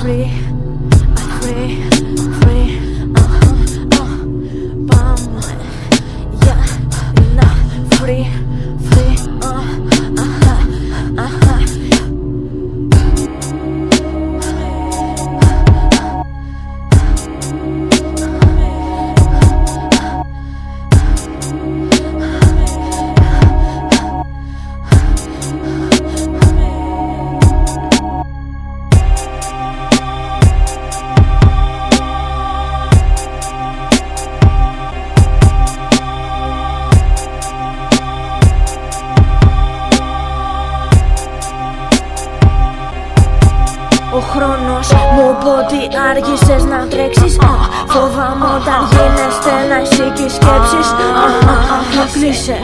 free, μου είπε ότι άργησες να τρέξεις. Α, Φοβάμαι όταν γίνεστε να εσύ σκέψεις. Α, α, α, Κλείσε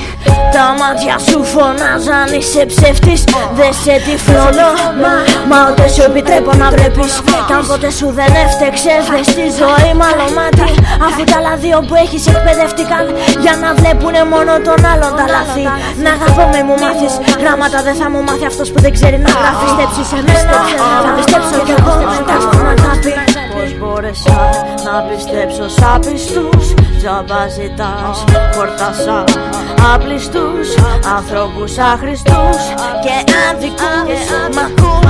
τα μάτια σου φωνάζαν είσαι ψεύτης. Δεν σε τυφλώνω Μα, μα ούτε σου επιτρέπω να βλέπεις. Κι αν ποτέ σου δεν έφτεξες Δες τη ζωή μάλλον μάτι. Αφού τα άλλα δύο που έχεις εκπαιδεύτηκαν Για να βλέπουνε μόνο τον άλλον τα λάθη. Να αγαπώ με μου μάθεις. Γράμματα δεν θα μου μάθει αυτός που δεν ξέρει να γράφει. Στέψει σε μένα Θα πιστέψω κι εγώ μετά στην αγάπη Πώς μπόρεσα να πιστέψω σ' άπιστους Τζάμπα ζητάς χορτάσα άπλιστους Ανθρώπους άχρηστους και άδικους Μ' ακούς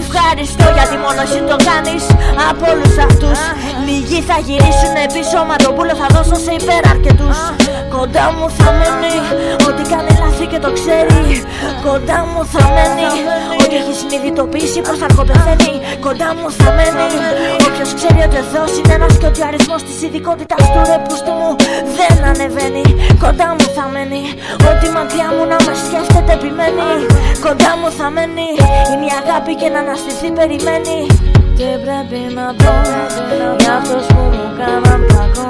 Ευχαριστώ γιατί μόνο εσύ το κάνεις Από όλους αυτούς. Λίγοι θα γυρίσουν πίσω Μα το πουλο θα δώσω σε υπεραρκετούς. Κοντά μου θα μένει Ό,τι κάνει λάθη και το ξέρει. Κοντά μου θα μένει Ότι έχει συνειδητοποιήσει πως θα πεθαίνει Κοντά μου θα μένει. Όποιος ξέρει ότι εδώ είναι ένας και ότι ο αριθμός της ειδικότητας του ρεπούστου μου δεν ανεβαίνει. Κοντά μου θα μένει Ότι μακριά μου να με σκέφτεται επιμένει. Κοντά μου θα μένει Είναι η αγάπη και να αναστηθεί περιμένει. Και πρέπει να πω Για αυτός που μου κάναν κακό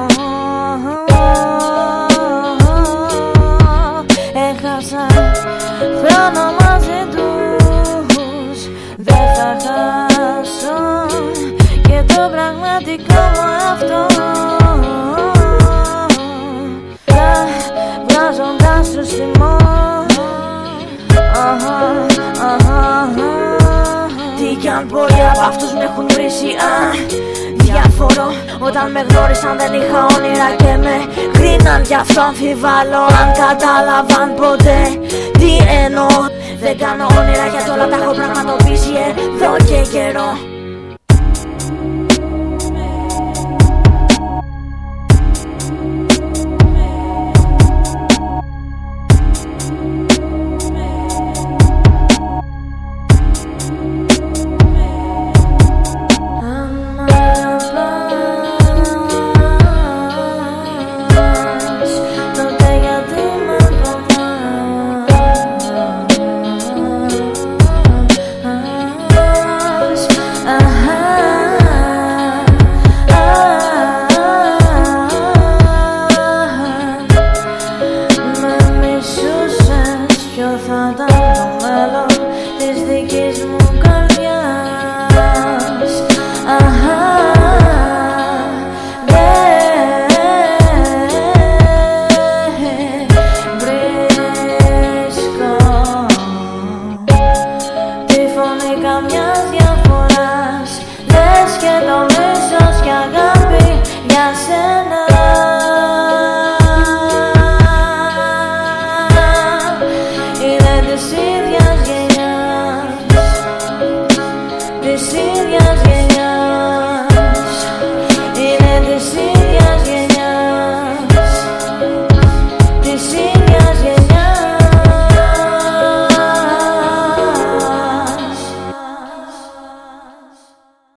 Βγάζοντας το σημό Αχα, αχα, αχα. Τι κι αν πολλοί από αυτούς με έχουν βρήσει α, Διαφορώ όταν με γνώρισαν δεν είχα όνειρα και με κρίναν Γι' αυτό αμφιβάλλω. Αν κατάλαβαν ποτέ Τι εννοώ. Δεν κάνω όνειρα γιατί όλα τα έχω πραγματοποιήσει εδώ και καιρό καμιάς διαφοράς Λες και το μίσος και αγάπη για σένα Είναι της ίδιας γενιάς. Της ίδιας γενιάς.